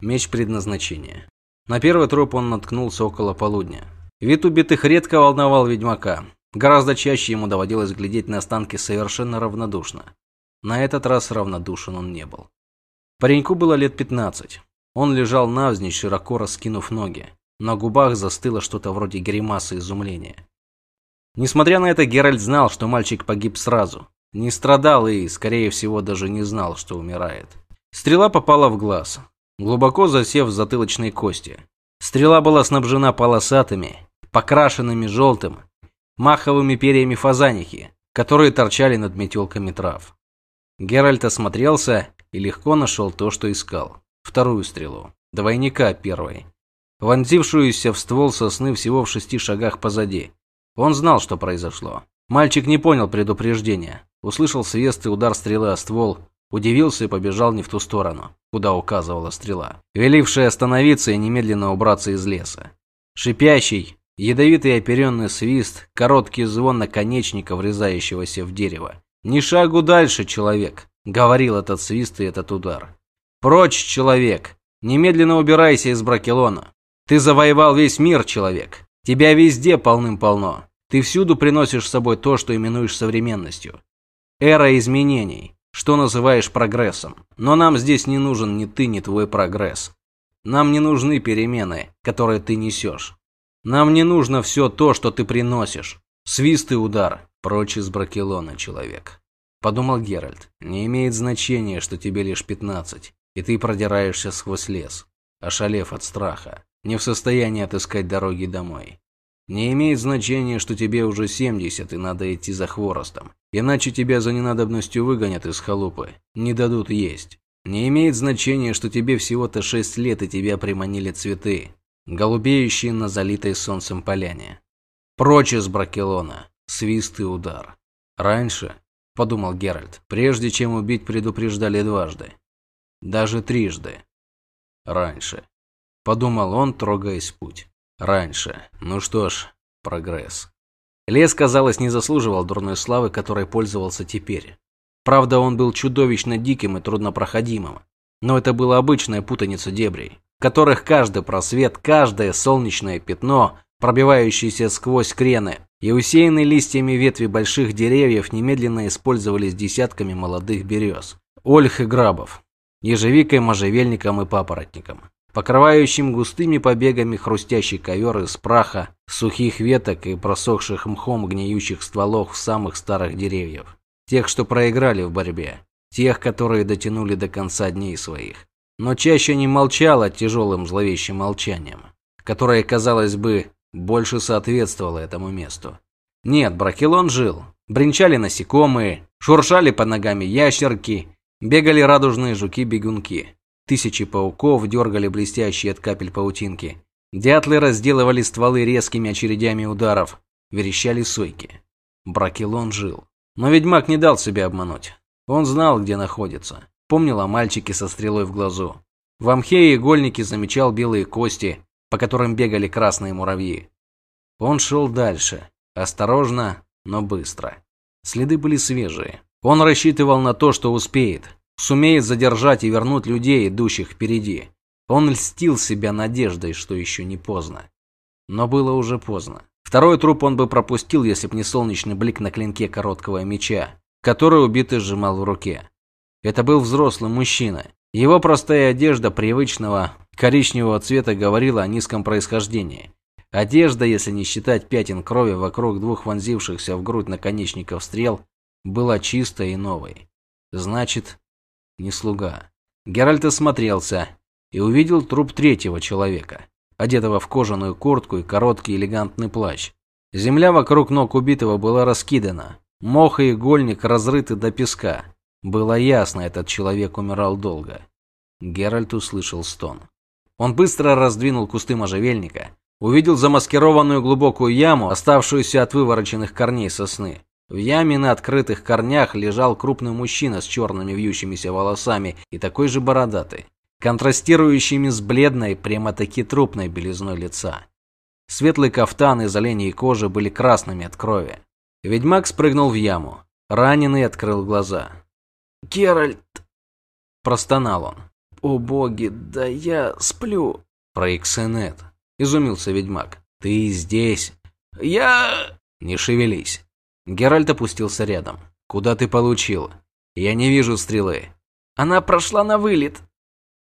Меч предназначения. На первый труп он наткнулся около полудня. Вид убитых редко волновал ведьмака. Гораздо чаще ему доводилось глядеть на останки совершенно равнодушно. На этот раз равнодушен он не был. Пареньку было лет 15. Он лежал навзничь, широко раскинув ноги. На губах застыло что-то вроде гримасы изумления. Несмотря на это, Геральт знал, что мальчик погиб сразу. Не страдал и, скорее всего, даже не знал, что умирает. Стрела попала в глаз, глубоко засев в затылочной кости. Стрела была снабжена полосатыми, покрашенными желтым, маховыми перьями фазанихи, которые торчали над метелками трав. Геральт осмотрелся и легко нашел то, что искал. Вторую стрелу. Двойника первой вонзившуюся в ствол сосны всего в шести шагах позади. Он знал, что произошло. Мальчик не понял предупреждения. Услышал свист и удар стрелы о ствол, удивился и побежал не в ту сторону, куда указывала стрела, велившая остановиться и немедленно убраться из леса. Шипящий, ядовитый оперенный свист, короткий звон наконечника, врезающегося в дерево. «Ни шагу дальше, человек!» — говорил этот свист и этот удар. «Прочь, человек! Немедленно убирайся из Бракелона!» Ты завоевал весь мир, человек. Тебя везде полным-полно. Ты всюду приносишь с собой то, что именуешь современностью. Эра изменений, что называешь прогрессом. Но нам здесь не нужен ни ты, ни твой прогресс. Нам не нужны перемены, которые ты несешь. Нам не нужно все то, что ты приносишь. Свист и удар. Прочь из Бракелона, человек. Подумал Геральт. Не имеет значения, что тебе лишь пятнадцать, и ты продираешься сквозь лес, ошалев от страха не в состоянии отыскать дороги домой. Не имеет значения, что тебе уже 70 и надо идти за хворостом, иначе тебя за ненадобностью выгонят из халупы, не дадут есть. Не имеет значения, что тебе всего-то 6 лет и тебя приманили цветы, голубеющие на залитой солнцем поляне. Прочь из Бракелона, свист и удар. Раньше, подумал Геральт, прежде чем убить предупреждали дважды. Даже трижды. Раньше. Подумал он, трогаясь путь. Раньше. Ну что ж, прогресс. Лес, казалось, не заслуживал дурной славы, которой пользовался теперь. Правда, он был чудовищно диким и труднопроходимым. Но это была обычная путаница дебрей, которых каждый просвет, каждое солнечное пятно, пробивающееся сквозь крены, и усеянные листьями ветви больших деревьев немедленно использовались десятками молодых берез, ольх и грабов, ежевикой, можжевельником и папоротником покрывающим густыми побегами хрустящий ковер из праха, сухих веток и просохших мхом гниющих стволов самых старых деревьев. Тех, что проиграли в борьбе. Тех, которые дотянули до конца дней своих. Но чаще не молчало тяжелым зловещим молчанием, которое, казалось бы, больше соответствовало этому месту. Нет, Бракелон жил. Бренчали насекомые, шуршали под ногами ящерки, бегали радужные жуки-бегунки. Тысячи пауков дергали блестящие от капель паутинки. Дятлы разделывали стволы резкими очередями ударов. Верещали сойки. Бракелон жил. Но ведьмак не дал себя обмануть. Он знал, где находится. Помнил о мальчике со стрелой в глазу. В амхе и игольнике замечал белые кости, по которым бегали красные муравьи. Он шел дальше. Осторожно, но быстро. Следы были свежие. Он рассчитывал на то, что успеет сумеет задержать и вернуть людей, идущих впереди. Он льстил себя надеждой, что еще не поздно. Но было уже поздно. Второй труп он бы пропустил, если б не солнечный блик на клинке короткого меча, который убитый сжимал в руке. Это был взрослый мужчина. Его простая одежда привычного коричневого цвета говорила о низком происхождении. Одежда, если не считать пятен крови вокруг двух вонзившихся в грудь наконечников стрел, была чистой и новой. Значит, не слуга. Геральт осмотрелся и увидел труп третьего человека, одетого в кожаную куртку и короткий элегантный плащ. Земля вокруг ног убитого была раскидана, мох и игольник разрыты до песка. Было ясно, этот человек умирал долго. Геральт услышал стон. Он быстро раздвинул кусты можжевельника, увидел замаскированную глубокую яму, оставшуюся от вывороченных корней сосны. В яме на открытых корнях лежал крупный мужчина с черными вьющимися волосами и такой же бородатый, контрастирующими с бледной, прямо-таки трупной белизной лица. Светлый кафтан из оленей кожи были красными от крови. Ведьмак спрыгнул в яму. Раненый открыл глаза. «Геральт!» Простонал он. о боги, да я сплю. Фрейксенет, изумился ведьмак. Ты здесь? Я... Не шевелись. Геральт опустился рядом. Куда ты получил? Я не вижу стрелы. Она прошла на вылет.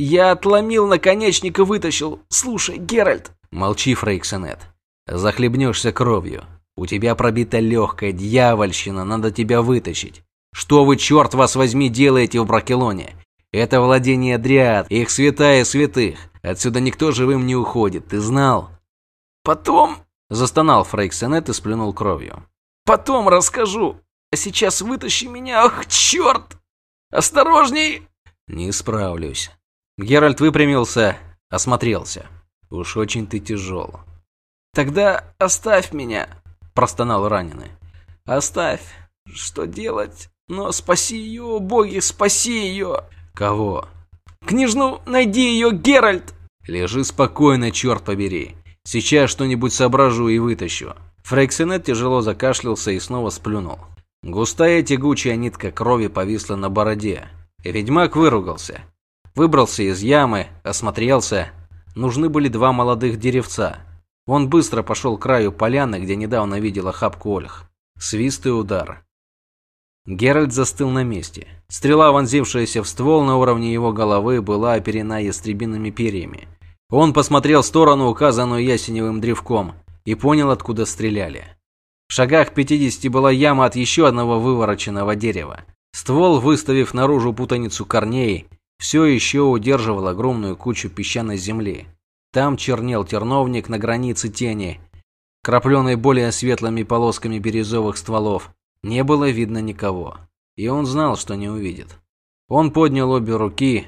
Я отломил наконечник и вытащил. Слушай, Геральт. Молчи, Фрейксенет. Захлебнешься кровью. У тебя пробита легкая дьявольщина, надо тебя вытащить. Что вы, черт вас возьми, делаете в Бракелоне? Это владение Дриад, их святая святых. Отсюда никто живым не уходит, ты знал? Потом, застонал Фрейксенет и сплюнул кровью. Потом расскажу. А сейчас вытащи меня, ах, черт! Осторожней! Не справлюсь. Геральт выпрямился, осмотрелся. Уж очень ты тяжел. Тогда оставь меня, простонал раненый. Оставь. Что делать? Но спаси ее, боги, спаси ее. Кого? Княжну, найди ее, Геральт. Лежи спокойно, черт побери. Сейчас что-нибудь соображу и вытащу. Фрейксенет тяжело закашлялся и снова сплюнул. Густая тягучая нитка крови повисла на бороде. Ведьмак выругался. Выбрался из ямы, осмотрелся. Нужны были два молодых деревца. Он быстро пошел к краю поляны, где недавно видел охапку ольх. Свист и удар. Геральт застыл на месте. Стрела, вонзившаяся в ствол на уровне его головы, была оперена ястребиными перьями. Он посмотрел в сторону, указанную ясеневым древком, и понял, откуда стреляли. В шагах 50 была яма от еще одного вывороченного дерева. Ствол, выставив наружу путаницу корней, все еще удерживал огромную кучу песчаной земли. Там чернел терновник на границе тени, крапленный более светлыми полосками бирюзовых стволов. Не было видно никого, и он знал, что не увидит. Он поднял обе руки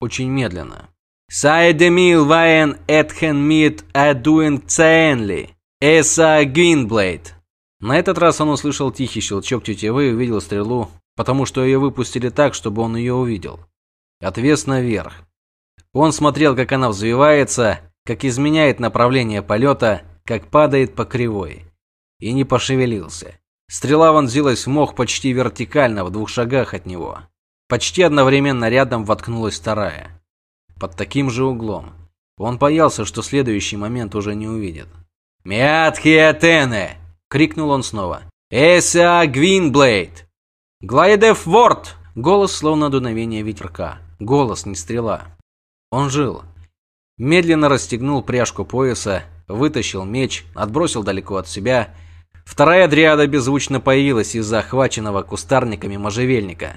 очень медленно. «Сайдемил ваен этхен мит адуин ценли, эса гвинблейд». На этот раз он услышал тихий щелчок тетивы и увидел стрелу, потому что ее выпустили так, чтобы он ее увидел. Отвес наверх. Он смотрел, как она взвивается, как изменяет направление полета, как падает по кривой. И не пошевелился. Стрела вонзилась в мох почти вертикально, в двух шагах от него. Почти одновременно рядом воткнулась вторая. Под таким же углом. Он боялся, что следующий момент уже не увидит. «Мятхиатене!» — крикнул он снова. «Эса Гвинблейд!» «Глайдев Ворд!» Голос словно дуновение ветерка. Голос, не стрела. Он жил. Медленно расстегнул пряжку пояса, вытащил меч, отбросил далеко от себя. Вторая дриада беззвучно появилась из захваченного кустарниками можжевельника.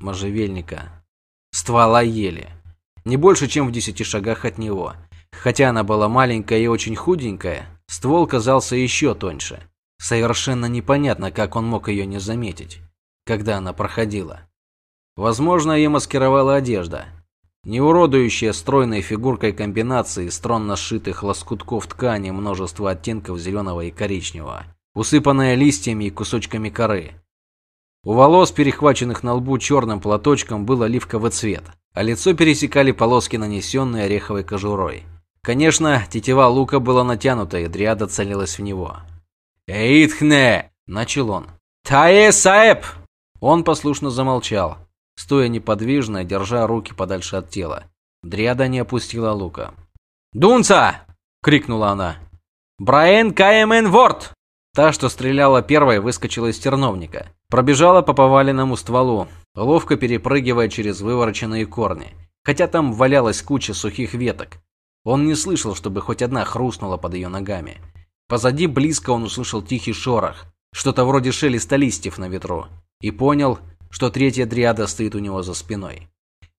Можжевельника. Ствола ели. Не больше, чем в десяти шагах от него. Хотя она была маленькая и очень худенькая, ствол казался еще тоньше. Совершенно непонятно, как он мог ее не заметить, когда она проходила. Возможно, ее маскировала одежда, не уродующая стройной фигуркой комбинации стронно сшитых лоскутков ткани множество оттенков зеленого и коричневого, усыпанная листьями и кусочками коры. У волос, перехваченных на лбу черным платочком, был оливковый цвет, а лицо пересекали полоски, нанесенные ореховой кожурой. Конечно, тетива лука была натянута, и дриада целилась в него. «Эйтхне!» – начал он. «Тае Саэб!» Он послушно замолчал, стоя неподвижно, держа руки подальше от тела. Дриада не опустила лука. «Дунца!» – крикнула она. «Браен Каемен Ворд!» Та, что стреляла первой, выскочила из терновника. Пробежала по поваленному стволу, ловко перепрыгивая через вывороченные корни. Хотя там валялась куча сухих веток. Он не слышал, чтобы хоть одна хрустнула под ее ногами. Позади близко он услышал тихий шорох, что-то вроде шелеста листьев на ветру, и понял, что третья дриада стоит у него за спиной.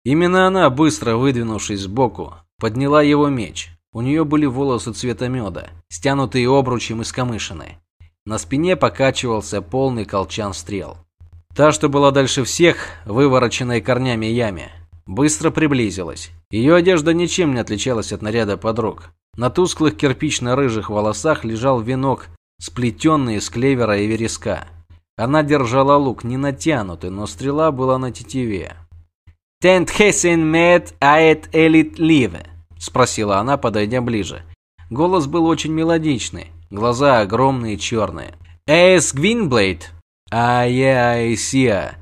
Именно она, быстро выдвинувшись сбоку, подняла его меч. У нее были волосы цвета меда, стянутые обручем из камышины. На спине покачивался полный колчан стрел. Та, что была дальше всех, вывороченная корнями яме, быстро приблизилась. Ее одежда ничем не отличалась от наряда подруг. На тусклых кирпично-рыжих волосах лежал венок, сплетенный из клевера и вереска. Она держала лук не натянутый, но стрела была на тетиве. «Тент хесен мет аэт элит ливе?» – спросила она, подойдя ближе. Голос был очень мелодичный, глаза огромные черные. «Эс Гвинблейд?» «А я Айсия.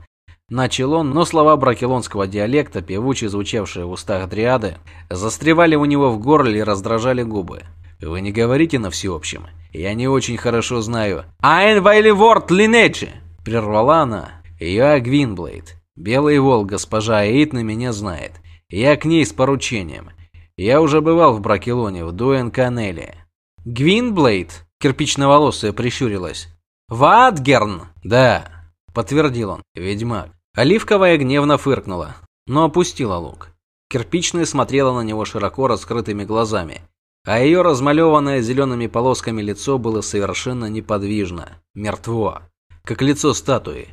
Начал он, но слова бракелонского диалекта, певуче звучавшие в устах дриады, застревали у него в горле и раздражали губы. «Вы не говорите на всеобщем. Я не очень хорошо знаю». «Айн вайливорд линеджи!» – прервала она. «Я Гвинблейд. Белый волк, госпожа Эйт на меня знает. Я к ней с поручением. Я уже бывал в Бракелоне, в Дуэн-Канеле». «Гвинблейд?» – кирпичноволосая прищурилась. «Ватгерн?» «Да», – подтвердил он. «Ведьмак». Оливковая гневно фыркнула, но опустила лук. Кирпичная смотрела на него широко раскрытыми глазами, а ее размалеванное зелеными полосками лицо было совершенно неподвижно, мертво, как лицо статуи.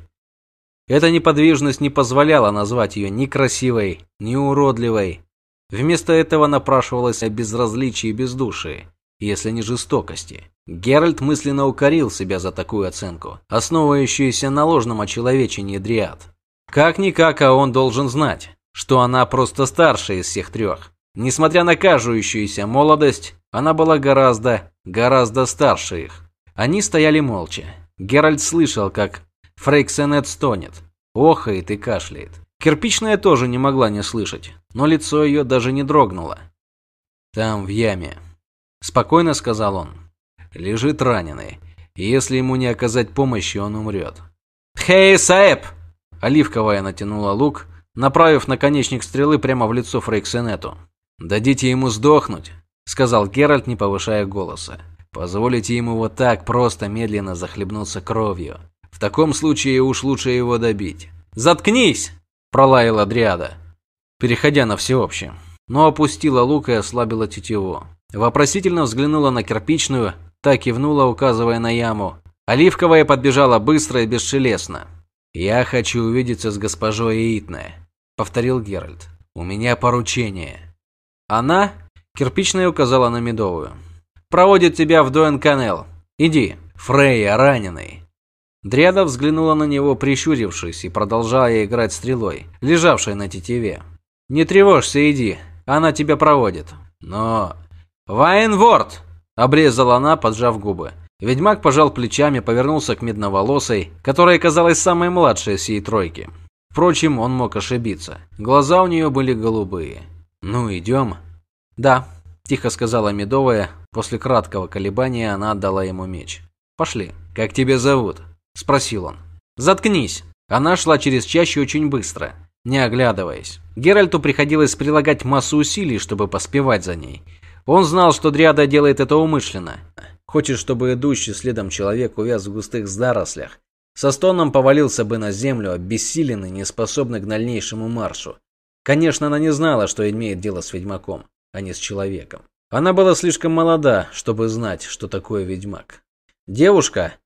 Эта неподвижность не позволяла назвать ее ни красивой, ни уродливой. Вместо этого напрашивалось о безразличии и бездушии, если не жестокости. Геральт мысленно укорил себя за такую оценку, основывающуюся на ложном очеловечении дриад. Как-никак, а он должен знать, что она просто старшая из всех трех. Несмотря на кажущуюся молодость, она была гораздо, гораздо старше их. Они стояли молча. Геральт слышал, как Фрейксенет стонет, охает и кашляет. Кирпичная тоже не могла не слышать, но лицо ее даже не дрогнуло. «Там, в яме», – спокойно сказал он, – «лежит раненый, если ему не оказать помощи, он умрет». «Тхей Саэб!» Оливковая натянула лук, направив наконечник стрелы прямо в лицо Фрейксенету. «Дадите ему сдохнуть», — сказал Геральт, не повышая голоса. «Позволите ему вот так просто медленно захлебнуться кровью. В таком случае уж лучше его добить». «Заткнись!» – пролаяла Дриада, переходя на всеобщее. Но опустила лук и ослабила тетиву. Вопросительно взглянула на кирпичную, так кивнула, указывая на яму. Оливковая подбежала быстро и бесшелестно. «Я хочу увидеться с госпожой Итне», — повторил Геральт. «У меня поручение». Она, кирпичная указала на Медовую, «проводит тебя в Дуэн-Канел. Иди, Фрейя раненый». Дриада взглянула на него, прищурившись, и продолжая играть стрелой, лежавшей на тетиве. «Не тревожься, иди, она тебя проводит». «Но...» «Вайнворд!» – обрезала она, поджав губы. Ведьмак пожал плечами, повернулся к медноволосой, которая казалась самой младшей из всей тройки. Впрочем, он мог ошибиться. Глаза у нее были голубые. «Ну, идем?» «Да», – тихо сказала Медовая. После краткого колебания она отдала ему меч. «Пошли». «Как тебя зовут?» – спросил он. «Заткнись». Она шла через чащу очень быстро, не оглядываясь. Геральту приходилось прилагать массу усилий, чтобы поспевать за ней. Он знал, что Дриада делает это умышленно. Хочет, чтобы идущий следом человек увяз в густых зарослях. Со стоном повалился бы на землю, обессиленный, неспособный к дальнейшему маршу. Конечно, она не знала, что имеет дело с ведьмаком, а не с человеком. Она была слишком молода, чтобы знать, что такое ведьмак. Девушка...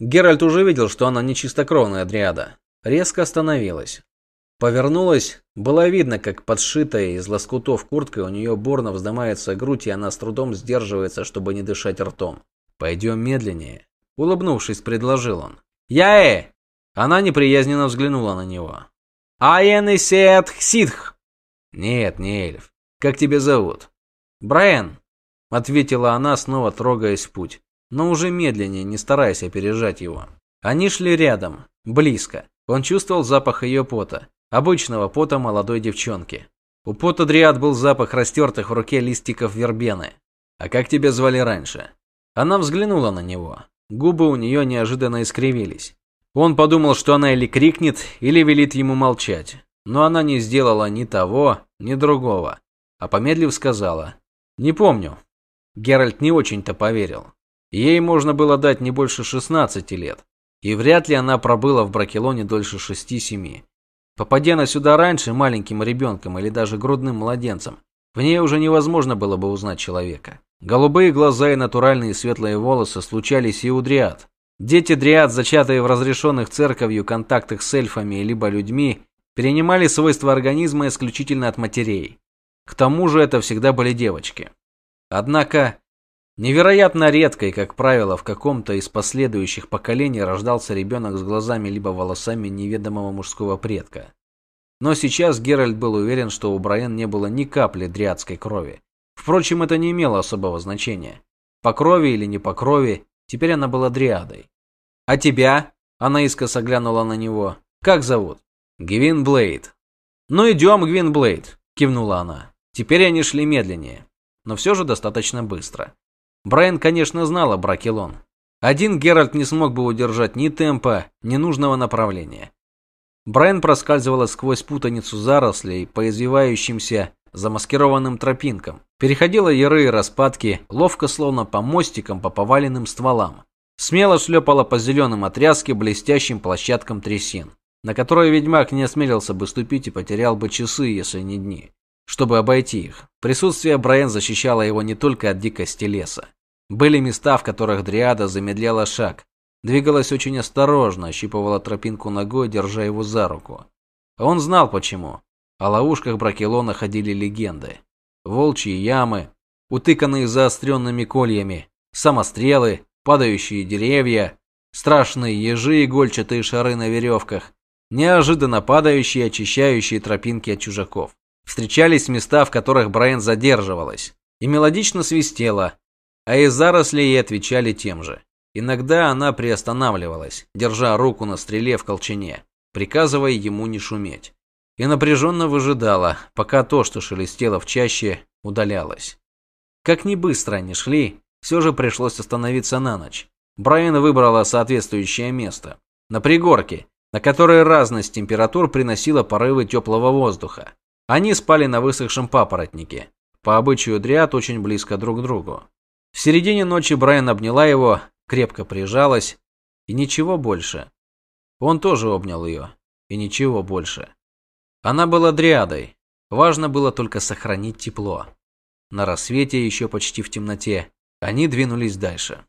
Геральт уже видел, что она не чистокровная дриада. Резко остановилась. Повернулась, было видно, как подшитая из лоскутов курткой у нее бурно вздымается грудь, и она с трудом сдерживается, чтобы не дышать ртом. «Пойдем медленнее», — улыбнувшись, предложил он. «Яэ!» Она неприязненно взглянула на него. «Аен и сет хситх!» «Нет, не эльф. Как тебя зовут?» «Брайан», — ответила она, снова трогаясь в путь, но уже медленнее, не стараясь опережать его. Они шли рядом, близко. Он чувствовал запах ее пота обычного пота молодой девчонки. У пота Дриад был запах растертых в руке листиков вербены. «А как тебя звали раньше?» Она взглянула на него. Губы у нее неожиданно искривились. Он подумал, что она или крикнет, или велит ему молчать. Но она не сделала ни того, ни другого. А помедлив сказала «Не помню». Геральт не очень-то поверил. Ей можно было дать не больше 16 лет. И вряд ли она пробыла в Бракелоне дольше 6-7. Попадя она сюда раньше маленьким ребенком или даже грудным младенцем, в ней уже невозможно было бы узнать человека. Голубые глаза и натуральные светлые волосы случались и у дриад. Дети дриад, зачатые в разрешенных церковью контактах с эльфами либо людьми, перенимали свойства организма исключительно от матерей. К тому же это всегда были девочки. Однако, невероятно редко и, как правило, в каком-то из последующих поколений рождался ребенок с глазами либо волосами неведомого мужского предка. Но сейчас Геральт был уверен, что у Брайан не было ни капли дриадской крови. Впрочем, это не имело особого значения. По крови или не по крови, теперь она была дриадой. «А тебя?» – она искоса глянула на него. «Как зовут?» Гвинблейд. Ну идем, Гвинблейд, кивнула она. Теперь они шли медленнее, но все же достаточно быстро. Брайан, конечно, знал о Бракелон. Один Геральт не смог бы удержать ни темпа, ни нужного направления. Брайан проскальзывала сквозь путаницу зарослей по извивающимся замаскированным тропинкам, переходила яры и распадки, ловко словно по мостикам по поваленным стволам. Смело шлепала по зеленым отряске блестящим площадкам трясин, на которые ведьмак не осмелился бы ступить и потерял бы часы, если не дни, чтобы обойти их. Присутствие Брайан защищало его не только от дикости леса. Были места, в которых Дриада замедляла шаг, двигалась очень осторожно, ощипывала тропинку ногой, держа его за руку. Он знал почему. О ловушках Бракелона ходили легенды. Волчьи ямы, утыканные заостренными кольями, самострелы, падающие деревья, страшные ежи и гольчатые шары на веревках, неожиданно падающие очищающие тропинки от чужаков. Встречались места, в которых Брайан задерживалась, и мелодично свистела, а из зарослей ей отвечали тем же. Иногда она приостанавливалась, держа руку на стреле в колчане, приказывая ему не шуметь, и напряженно выжидала, пока то, что шелестело в чаще, удалялось. Как ни быстро они шли, все же пришлось остановиться на ночь. Брайан выбрала соответствующее место. На пригорке, на которой разность температур приносила порывы теплого воздуха. Они спали на высохшем папоротнике, по обычаю дриад очень близко друг к другу. В середине ночи Брайан обняла его, крепко прижалась, и ничего больше. Он тоже обнял ее, и ничего больше. Она была дриадой. Важно было только сохранить тепло. На рассвете, еще почти в темноте, они двинулись дальше.